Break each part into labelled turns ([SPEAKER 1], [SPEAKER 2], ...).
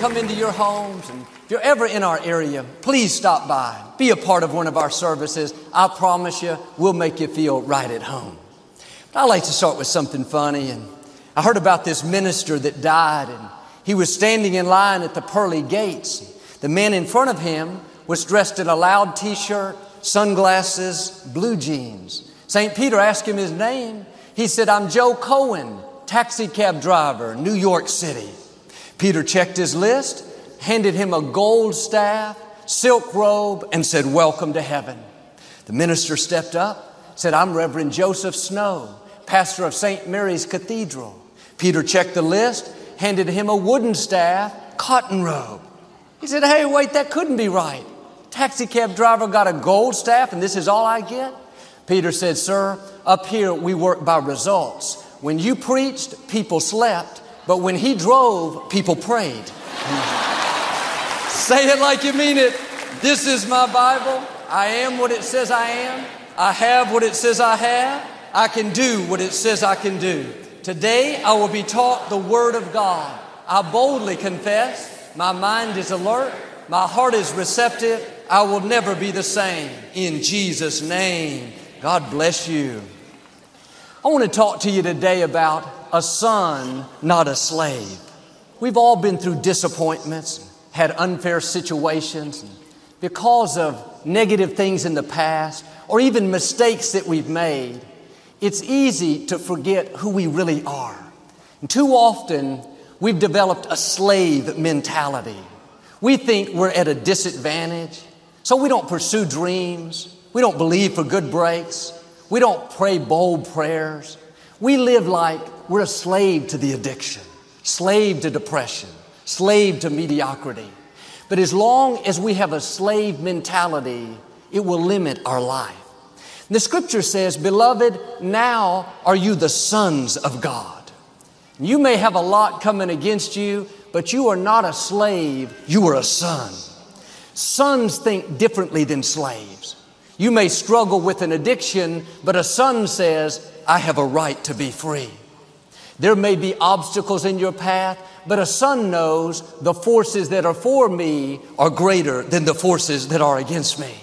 [SPEAKER 1] come into your homes. And if you're ever in our area, please stop by. Be a part of one of our services. I promise you, we'll make you feel right at home. But I like to start with something funny. And I heard about this minister that died, and he was standing in line at the pearly gates. The man in front of him was dressed in a loud t shirt, sunglasses, blue jeans. St. Peter asked him his name. He said, I'm Joe Cohen, taxi cab driver, New York City. Peter checked his list, handed him a gold staff, silk robe, and said, Welcome to heaven. The minister stepped up, said, I'm Reverend Joseph Snow, pastor of St. Mary's Cathedral. Peter checked the list, handed him a wooden staff, cotton robe. He said, Hey, wait, that couldn't be right. Taxi cab driver got a gold staff, and this is all I get? Peter said, Sir, up here we work by results. When you preached, people slept, but when he drove, people prayed. Say it like you mean it. This is my Bible. I am what it says I am. I have what it says I have. I can do what it says I can do. Today I will be taught the Word of God. I boldly confess. My mind is alert. My heart is receptive. I will never be the same. In Jesus' name, God bless you. I want to talk to you today about a son, not a slave. We've all been through disappointments, had unfair situations because of negative things in the past or even mistakes that we've made. It's easy to forget who we really are. And too often, we've developed a slave mentality. We think we're at a disadvantage, so we don't pursue dreams. We don't believe for good breaks. We don't pray bold prayers. We live like we're a slave to the addiction, slave to depression, slave to mediocrity. But as long as we have a slave mentality, it will limit our life. The scripture says, Beloved, now are you the sons of God. You may have a lot coming against you, but you are not a slave, you are a son. Sons think differently than slaves. You may struggle with an addiction, but a son says, I have a right to be free. There may be obstacles in your path, but a son knows the forces that are for me are greater than the forces that are against me.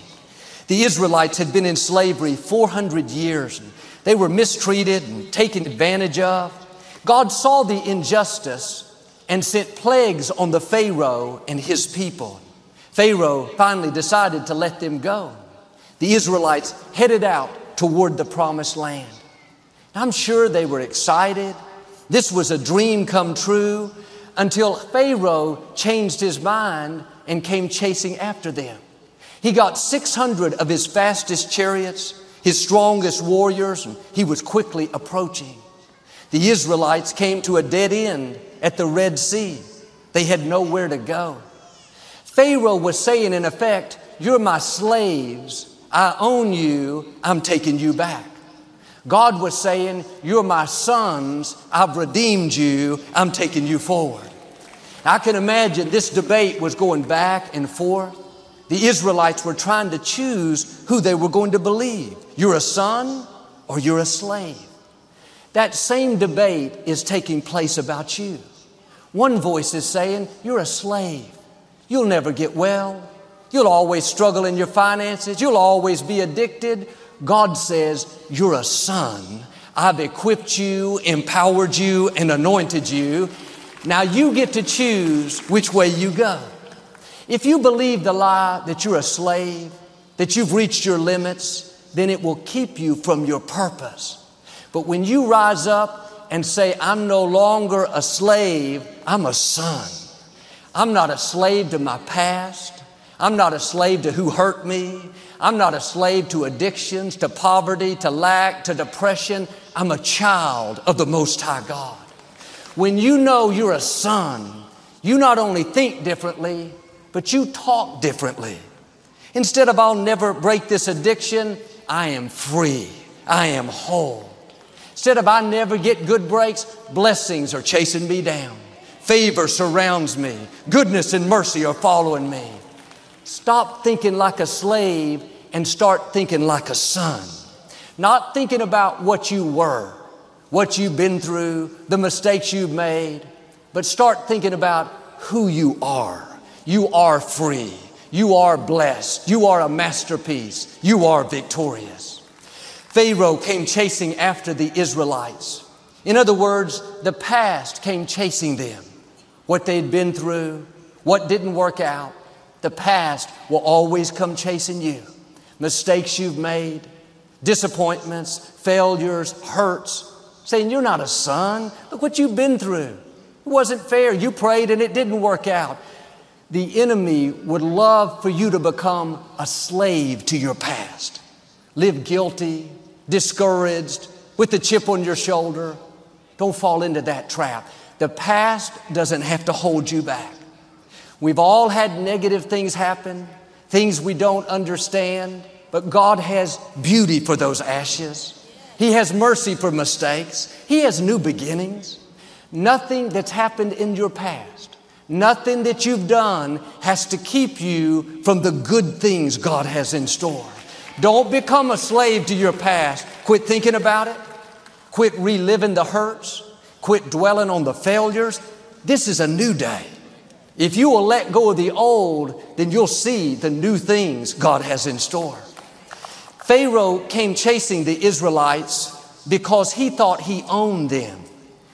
[SPEAKER 1] The Israelites had been in slavery 400 years. They were mistreated and taken advantage of. God saw the injustice and sent plagues on the Pharaoh and his people. Pharaoh finally decided to let them go. The Israelites headed out toward the promised land. I'm sure they were excited. This was a dream come true until Pharaoh changed his mind and came chasing after them. He got 600 of his fastest chariots, his strongest warriors, and he was quickly approaching. The Israelites came to a dead end at the Red Sea. They had nowhere to go. Pharaoh was saying, in effect, You're my slaves. I own you. I'm taking you back. God was saying, You're my sons. I've redeemed you. I'm taking you forward. I can imagine this debate was going back and forth. The Israelites were trying to choose who they were going to believe. You're a son or you're a slave. That same debate is taking place about you. One voice is saying, You're a slave. You'll never get well. You'll always struggle in your finances. You'll always be addicted. God says, You're a son. I've equipped you, empowered you, and anointed you. Now you get to choose which way you go. If you believe the lie that you're a slave, that you've reached your limits, then it will keep you from your purpose. But when you rise up and say, I'm no longer a slave, I'm a son. I'm not a slave to my past. I'm not a slave to who hurt me. I'm not a slave to addictions, to poverty, to lack, to depression. I'm a child of the Most High God. When you know you're a son, you not only think differently, but you talk differently. Instead of, I'll never break this addiction, I am free. I am whole. Instead of, I never get good breaks, blessings are chasing me down. Favor surrounds me. Goodness and mercy are following me. Stop thinking like a slave and start thinking like a son. Not thinking about what you were, what you've been through, the mistakes you've made, but start thinking about who you are. You are free. You are blessed. You are a masterpiece. You are victorious. Pharaoh came chasing after the Israelites. In other words, the past came chasing them. What they'd been through, what didn't work out, the past will always come chasing you. Mistakes you've made, disappointments, failures, hurts, saying, You're not a son. Look what you've been through. It wasn't fair. You prayed and it didn't work out. The enemy would love for you to become a slave to your past. Live guilty, discouraged, with the chip on your shoulder. Don't fall into that trap. The past doesn't have to hold you back. We've all had negative things happen, things we don't understand, but God has beauty for those ashes. He has mercy for mistakes. He has new beginnings. Nothing that's happened in your past, nothing that you've done has to keep you from the good things God has in store. Don't become a slave to your past. Quit thinking about it. Quit reliving the hurts. Quit dwelling on the failures. This is a new day. If you will let go of the old, then you'll see the new things God has in store. Pharaoh came chasing the Israelites because he thought he owned them.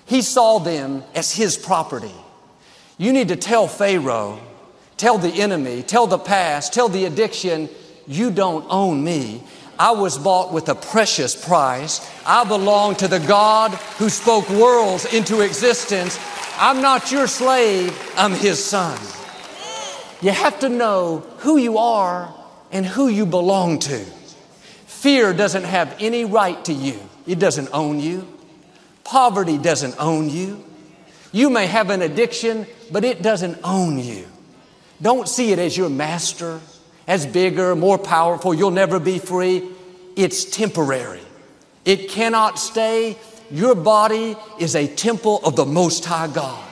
[SPEAKER 1] He saw them as his property. You need to tell Pharaoh, tell the enemy, tell the past, tell the addiction, you don't own me. I was bought with a precious price. I belong to the God who spoke worlds into existence I'm not your slave, I'm his son. You have to know who you are and who you belong to. Fear doesn't have any right to you, it doesn't own you. Poverty doesn't own you. You may have an addiction, but it doesn't own you. Don't see it as your master, as bigger, more powerful. You'll never be free. It's temporary. It cannot stay. Your body is a temple of the Most High God.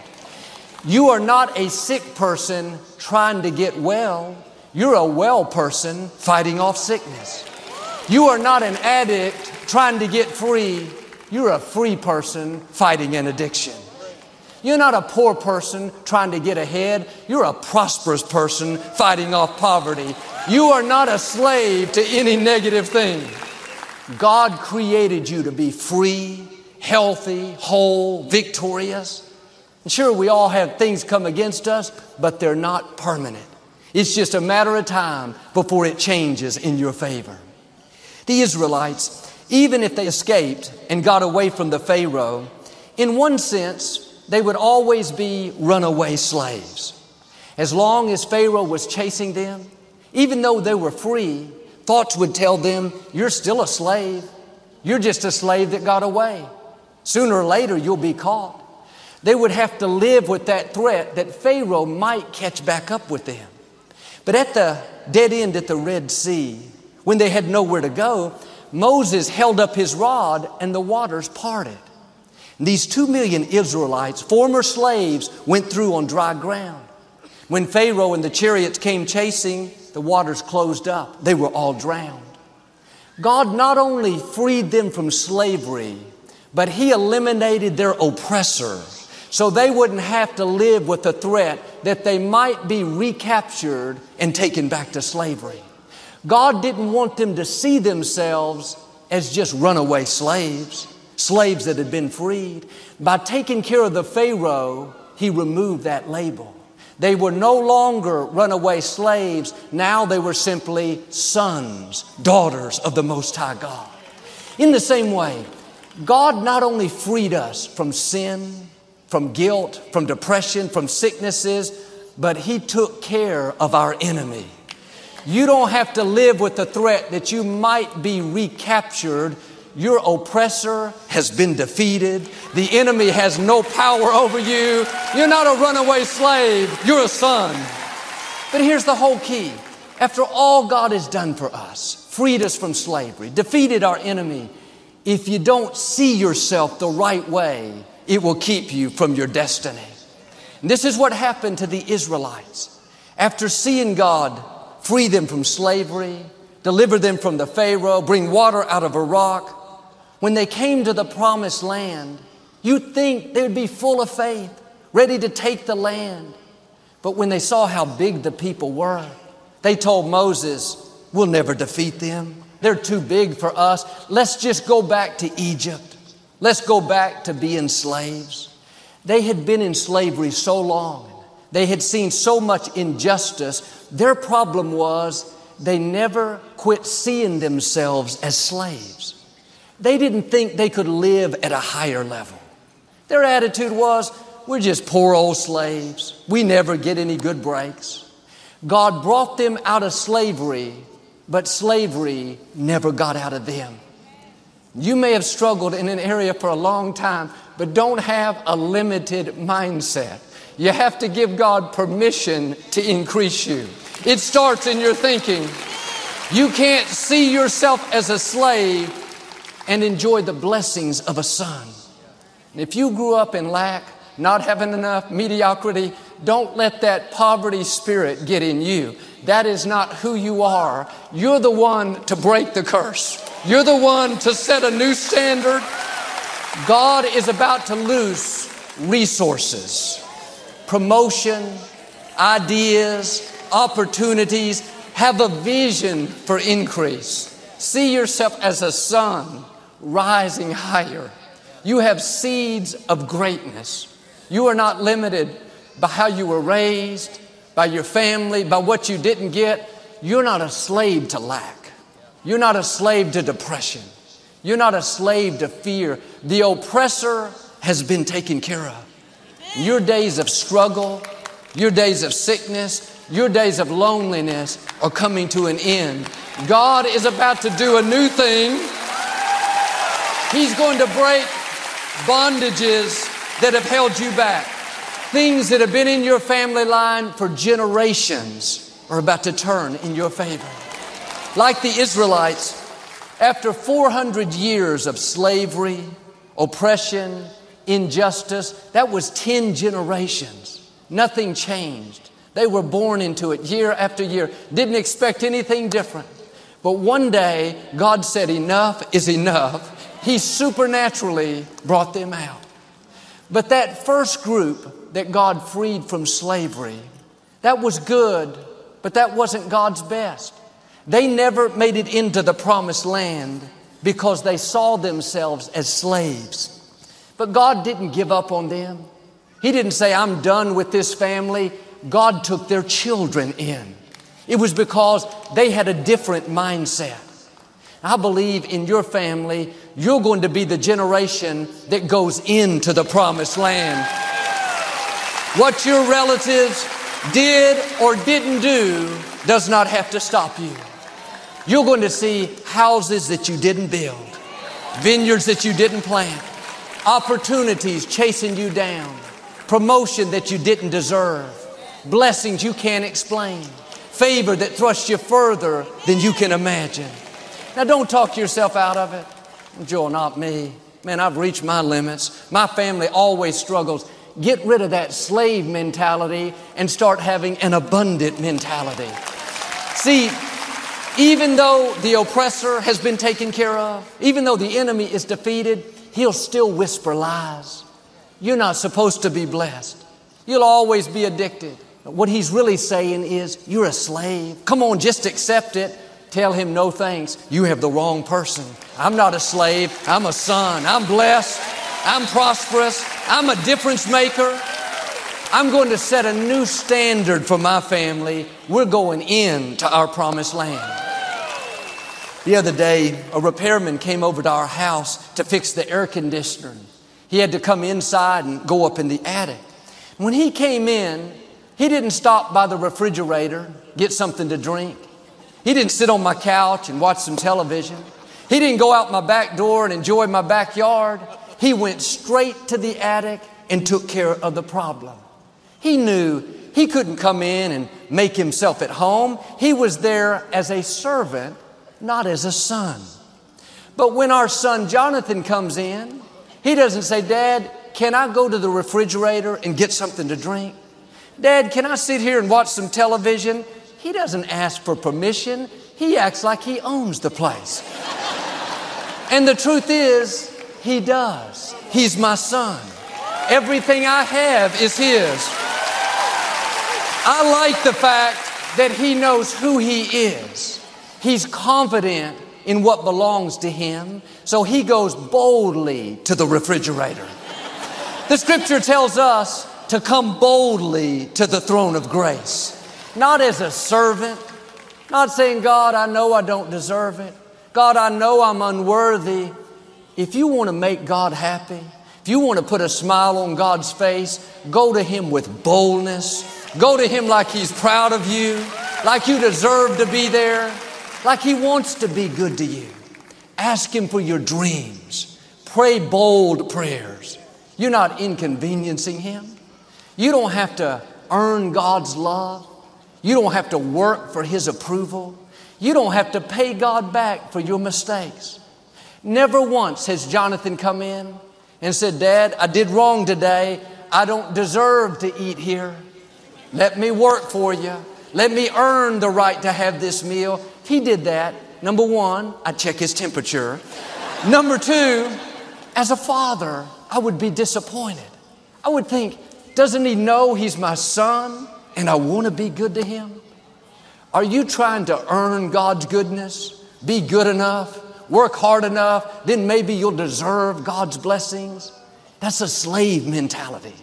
[SPEAKER 1] You are not a sick person trying to get well. You're a well person fighting off sickness. You are not an addict trying to get free. You're a free person fighting an addiction. You're not a poor person trying to get ahead. You're a prosperous person fighting off poverty. You are not a slave to any negative thing. God created you to be free healthy, whole, victorious. And sure, we all have things come against us, but they're not permanent. It's just a matter of time before it changes in your favor. The Israelites, even if they escaped and got away from the Pharaoh, in one sense, they would always be runaway slaves. As long as Pharaoh was chasing them, even though they were free, thoughts would tell them, You're still a slave. You're just a slave that got away. Sooner or later, you'll be caught. They would have to live with that threat that Pharaoh might catch back up with them. But at the dead end at the Red Sea, when they had nowhere to go, Moses held up his rod and the waters parted. And these two million Israelites, former slaves, went through on dry ground. When Pharaoh and the chariots came chasing, the waters closed up. They were all drowned. God not only freed them from slavery, but he eliminated their oppressor so they wouldn't have to live with the threat that they might be recaptured and taken back to slavery. God didn't want them to see themselves as just runaway slaves, slaves that had been freed. By taking care of the Pharaoh, he removed that label. They were no longer runaway slaves. Now they were simply sons, daughters of the Most High God. In the same way, God not only freed us from sin, from guilt, from depression, from sicknesses, but He took care of our enemy. You don't have to live with the threat that you might be recaptured. Your oppressor has been defeated. The enemy has no power over you. You're not a runaway slave, you're a son. But here's the whole key. After all God has done for us, freed us from slavery, defeated our enemy, if you don't see yourself the right way, it will keep you from your destiny. And this is what happened to the Israelites. After seeing God free them from slavery, deliver them from the Pharaoh, bring water out of a rock, when they came to the promised land, you'd think they would be full of faith, ready to take the land. But when they saw how big the people were, they told Moses, We'll never defeat them. They're too big for us. Let's just go back to Egypt. Let's go back to being slaves. They had been in slavery so long. They had seen so much injustice. Their problem was they never quit seeing themselves as slaves. They didn't think they could live at a higher level. Their attitude was, we're just poor old slaves. We never get any good breaks. God brought them out of slavery, but slavery never got out of them. You may have struggled in an area for a long time, but don't have a limited mindset. You have to give God permission to increase you. It starts in your thinking. You can't see yourself as a slave and enjoy the blessings of a son. if you grew up in lack, not having enough, mediocrity, don't let that poverty spirit get in you. That is not who you are. You're the one to break the curse. You're the one to set a new standard. God is about to loose resources, promotion, ideas, opportunities. Have a vision for increase. See yourself as a sun rising higher. You have seeds of greatness. You are not limited by how you were raised, by your family, by what you didn't get. You're not a slave to lack. You're not a slave to depression. You're not a slave to fear. The oppressor has been taken care of. Your days of struggle, your days of sickness, your days of loneliness are coming to an end. God is about to do a new thing. He's going to break bondages that have held you back. Things that have been in your family line for generations are about to turn in your favor. Like the Israelites, after 400 years of slavery, oppression, injustice, that was 10 generations. Nothing changed. They were born into it year after year, didn't expect anything different. But one day, God said, Enough is enough. He supernaturally brought them out. But that first group that God freed from slavery, that was good, but that wasn't God's best. They never made it into the promised land because they saw themselves as slaves. But God didn't give up on them. He didn't say, I'm done with this family. God took their children in. It was because they had a different mindset. I believe in your family, you're going to be the generation that goes into the promised land. What your relatives did or didn't do does not have to stop you. You're going to see houses that you didn't build, vineyards that you didn't plant, opportunities chasing you down, promotion that you didn't deserve, blessings you can't explain, favor that thrusts you further than you can imagine. Now, don't talk yourself out of it. Joel, not me. Man, I've reached my limits. My family always struggles. Get rid of that slave mentality and start having an abundant mentality. See, even though the oppressor has been taken care of, even though the enemy is defeated, he'll still whisper lies. You're not supposed to be blessed. You'll always be addicted. What he's really saying is, you're a slave. Come on, just accept it. Tell him no thanks. You have the wrong person. I'm not a slave. I'm a son. I'm blessed. I'm prosperous. I'm a difference maker. I'm going to set a new standard for my family. We're going into our promised land. The other day, a repairman came over to our house to fix the air conditioner. He had to come inside and go up in the attic. When he came in, he didn't stop by the refrigerator, get something to drink. He didn't sit on my couch and watch some television. He didn't go out my back door and enjoy my backyard. He went straight to the attic and took care of the problem. He knew he couldn't come in and make himself at home. He was there as a servant, not as a son. But when our son Jonathan comes in, he doesn't say, Dad, can I go to the refrigerator and get something to drink? Dad, can I sit here and watch some television? He doesn't ask for permission. He acts like he owns the place. and the truth is, he does. He's my son. Everything I have is his. I like the fact that he knows who he is. He's confident in what belongs to him, so he goes boldly to the refrigerator. The scripture tells us to come boldly to the throne of grace, not as a servant, not saying, God, I know I don't deserve it. God, I know I'm unworthy. If you want to make God happy, if you want to put a smile on God's face, go to Him with boldness. Go to Him like He's proud of you, like you deserve to be there, like He wants to be good to you. Ask Him for your dreams. Pray bold prayers. You're not inconveniencing Him. You don't have to earn God's love. You don't have to work for His approval. You don't have to pay God back for your mistakes. Never once has Jonathan come in and said, Dad, I did wrong today. I don't deserve to eat here. Let me work for you. Let me earn the right to have this meal. He did that. Number one, I check his temperature. Number two, as a father, I would be disappointed. I would think, doesn't he know he's my son and I want to be good to him? Are you trying to earn God's goodness? Be good enough? Work hard enough? Then maybe you'll deserve God's blessings? That's a slave mentality.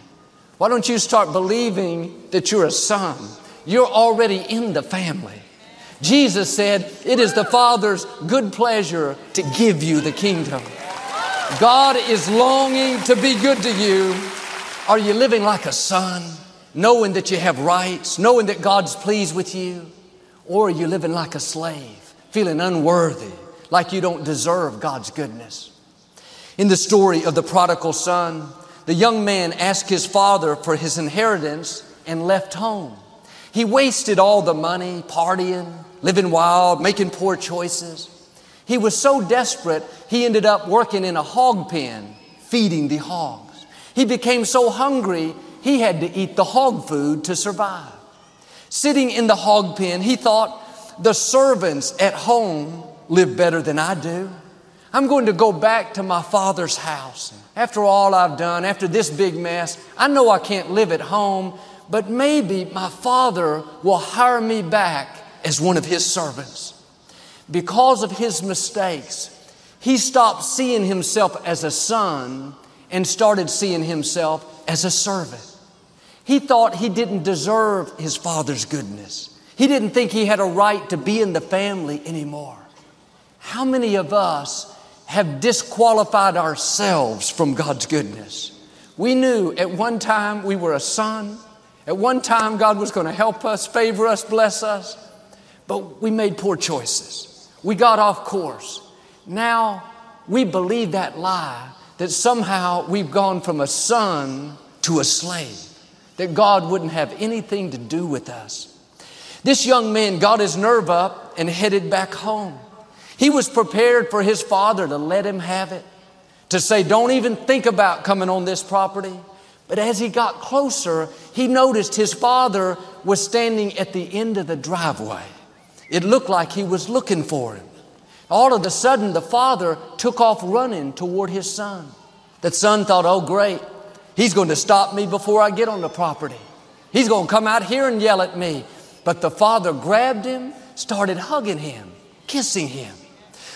[SPEAKER 1] Why don't you start believing that you're a son? You're already in the family. Jesus said, It is the Father's good pleasure to give you the kingdom. God is longing to be good to you. Are you living like a son, knowing that you have rights, knowing that God's pleased with you? Or are you living like a slave, feeling unworthy, like you don't deserve God's goodness? In the story of the prodigal son, the young man asked his father for his inheritance and left home. He wasted all the money partying, living wild, making poor choices. He was so desperate, he ended up working in a hog pen, feeding the hogs. He became so hungry, he had to eat the hog food to survive. Sitting in the hog pen, he thought, the servants at home live better than I do. I'm going to go back to my father's house. After all I've done, after this big mess, I know I can't live at home, but maybe my father will hire me back as one of his servants. Because of his mistakes, he stopped seeing himself as a son and started seeing himself as a servant. He thought he didn't deserve his father's goodness. He didn't think he had a right to be in the family anymore. How many of us have disqualified ourselves from God's goodness? We knew at one time we were a son. At one time, God was going to help us, favor us, bless us. But we made poor choices. We got off course. Now we believe that lie that somehow we've gone from a son to a slave, that God wouldn't have anything to do with us. This young man got his nerve up and headed back home. He was prepared for his father to let him have it, to say, Don't even think about coming on this property. But as he got closer, he noticed his father was standing at the end of the driveway. It looked like he was looking for him. All of a sudden, the father took off running toward his son. The son thought, oh, great, he's going to stop me before I get on the property. He's going to come out here and yell at me. But the father grabbed him, started hugging him, kissing him.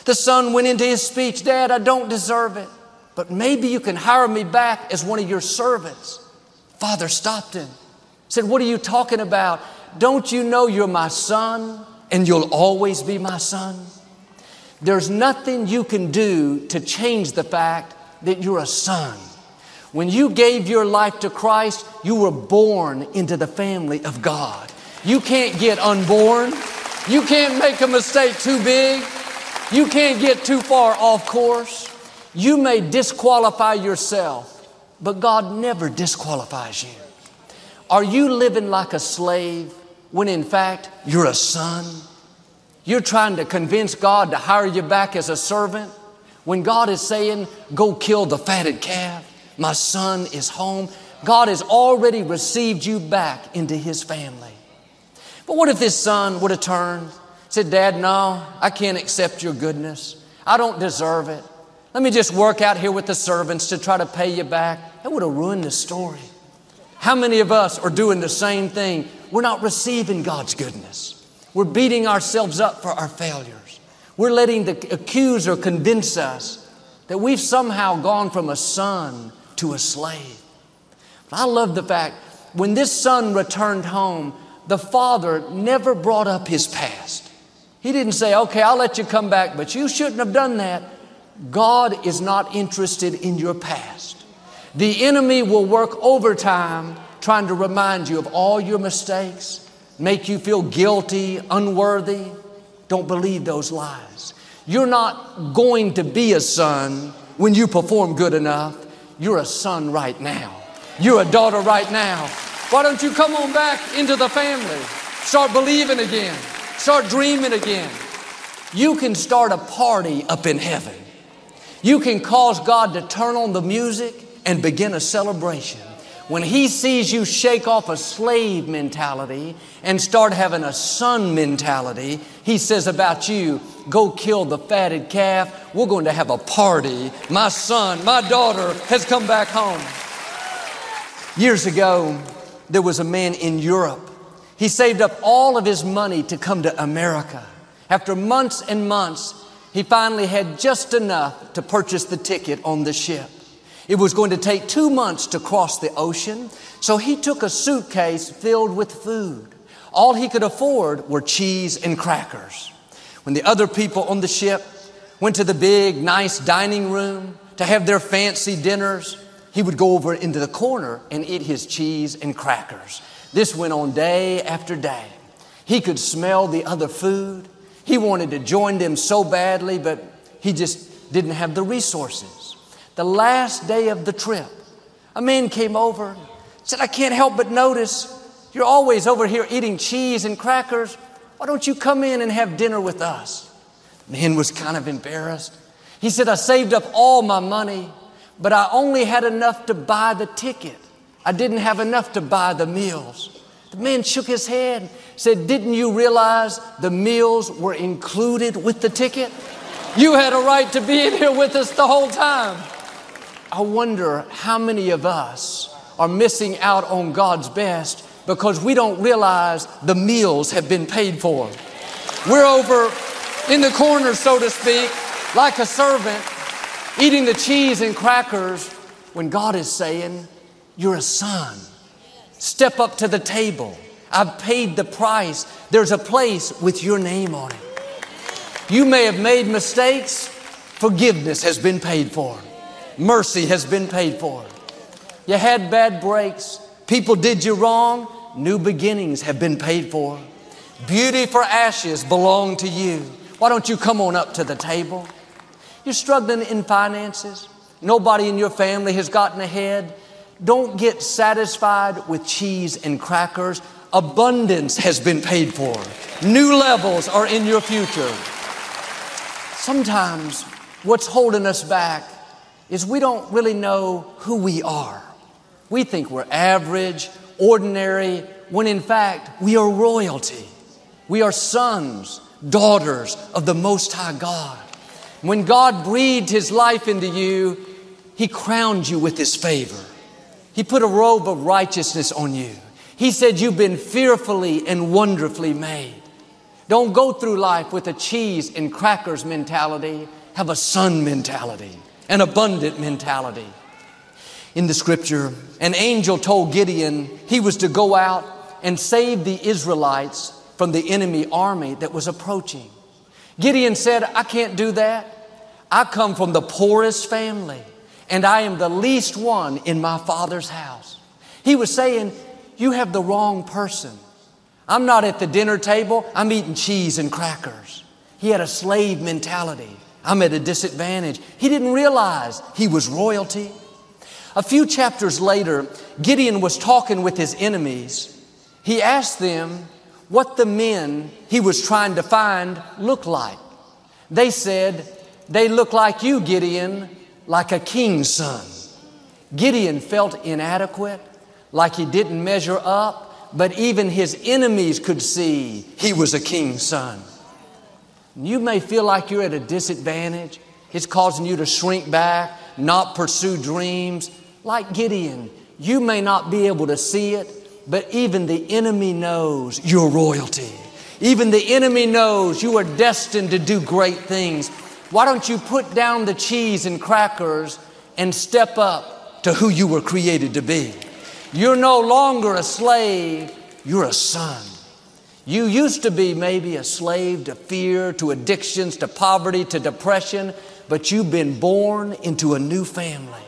[SPEAKER 1] The son went into his speech, Dad, I don't deserve it, but maybe you can hire me back as one of your servants. Father stopped him, said, What are you talking about? Don't you know you're my son and you'll always be my son? There's nothing you can do to change the fact that you're a son. When you gave your life to Christ, you were born into the family of God. You can't get unborn. You can't make a mistake too big. You can't get too far off course. You may disqualify yourself, but God never disqualifies you. Are you living like a slave when in fact you're a son? You're trying to convince God to hire you back as a servant when God is saying, Go kill the fatted calf, my son is home. God has already received you back into his family. But what if this son would have turned, said, Dad, no, I can't accept your goodness. I don't deserve it. Let me just work out here with the servants to try to pay you back. That would have ruined the story. How many of us are doing the same thing? We're not receiving God's goodness. We're beating ourselves up for our failures. We're letting the accuser convince us that we've somehow gone from a son to a slave. But I love the fact when this son returned home, the father never brought up his past. He didn't say, okay, I'll let you come back, but you shouldn't have done that. God is not interested in your past. The enemy will work overtime trying to remind you of all your mistakes, make you feel guilty, unworthy. Don't believe those lies. You're not going to be a son when you perform good enough. You're a son right now. You're a daughter right now. Why don't you come on back into the family? Start believing again. Start dreaming again. You can start a party up in heaven. You can cause God to turn on the music and begin a celebration. When He sees you shake off a slave mentality and start having a son mentality, He says about you, go kill the fatted calf. We're going to have a party. My son, my daughter has come back home. Years ago, there was a man in Europe. He saved up all of his money to come to America. After months and months, he finally had just enough to purchase the ticket on the ship. It was going to take two months to cross the ocean, so he took a suitcase filled with food. All he could afford were cheese and crackers. When the other people on the ship went to the big, nice dining room to have their fancy dinners, he would go over into the corner and eat his cheese and crackers. This went on day after day. He could smell the other food. He wanted to join them so badly, but he just didn't have the resources the last day of the trip, a man came over, said, I can't help but notice you're always over here eating cheese and crackers. Why don't you come in and have dinner with us? The man was kind of embarrassed. He said, I saved up all my money, but I only had enough to buy the ticket. I didn't have enough to buy the meals. The man shook his head, and said, Didn't you realize the meals were included with the ticket? You had a right to be in here with us the whole time. I wonder how many of us are missing out on God's best because we don't realize the meals have been paid for. We're over in the corner, so to speak, like a servant, eating the cheese and crackers when God is saying, You're a son. Step up to the table. I've paid the price. There's a place with your name on it. You may have made mistakes, forgiveness has been paid for. Mercy has been paid for. You had bad breaks. People did you wrong. New beginnings have been paid for. Beauty for ashes belong to you. Why don't you come on up to the table? You're struggling in finances. Nobody in your family has gotten ahead. Don't get satisfied with cheese and crackers. Abundance has been paid for. New levels are in your future. Sometimes what's holding us back is we don't really know who we are. We think we're average, ordinary, when in fact we are royalty. We are sons, daughters of the Most High God. When God breathed His life into you, He crowned you with His favor. He put a robe of righteousness on you. He said, You've been fearfully and wonderfully made. Don't go through life with a cheese and crackers mentality, have a son mentality an abundant mentality. In the scripture, an angel told Gideon he was to go out and save the Israelites from the enemy army that was approaching. Gideon said, I can't do that. I come from the poorest family, and I am the least one in my father's house. He was saying, You have the wrong person. I'm not at the dinner table, I'm eating cheese and crackers. He had a slave mentality. I'm at a disadvantage. He didn't realize he was royalty. A few chapters later, Gideon was talking with his enemies. He asked them what the men he was trying to find looked like. They said, They look like you, Gideon, like a king's son. Gideon felt inadequate, like he didn't measure up, but even his enemies could see he was a king's son. You may feel like you're at a disadvantage. It's causing you to shrink back, not pursue dreams. Like Gideon, You may not be able to see it, but even the enemy knows your royalty. Even the enemy knows you are destined to do great things. Why don't you put down the cheese and crackers and step up to who you were created to be? You're no longer a slave, you're a son. You used to be maybe a slave to fear, to addictions, to poverty, to depression, but you've been born into a new family.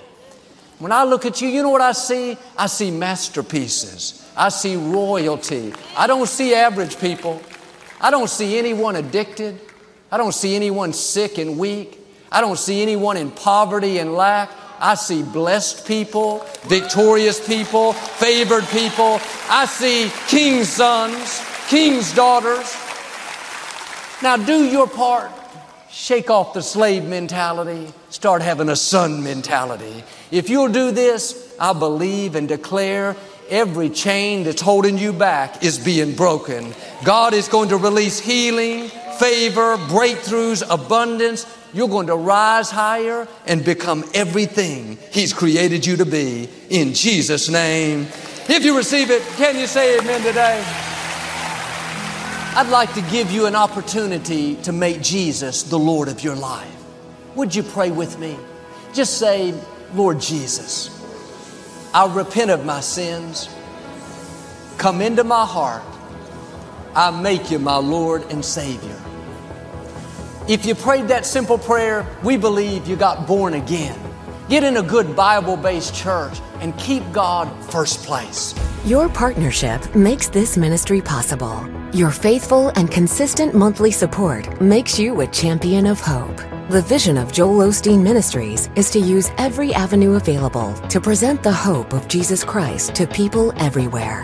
[SPEAKER 1] When I look at you, you know what I see? I see masterpieces. I see royalty. I don't see average people. I don't see anyone addicted. I don't see anyone sick and weak. I don't see anyone in poverty and lack. I see blessed people, victorious people, favored people. I see king's sons, king's daughters. Now do your part. Shake off the slave mentality. Start having a son mentality. If you'll do this, I believe and declare every chain that's holding you back is being broken. God is going to release healing, favor, breakthroughs, abundance. You're going to rise higher and become everything He's created you to be in Jesus' name. If you receive it, can you say amen today? I'd like to give you an opportunity to make Jesus the Lord of your life. Would you pray with me? Just say, Lord Jesus, I repent of my sins. Come into my heart. I make you my Lord and Savior. If you prayed that simple prayer, we believe you got born again. Get in a good Bible based church and keep God first place.
[SPEAKER 2] Your partnership makes this ministry possible. Your faithful and consistent monthly support makes you a champion of hope. The vision of Joel Osteen Ministries is to use every avenue available to present the hope of Jesus Christ to people everywhere.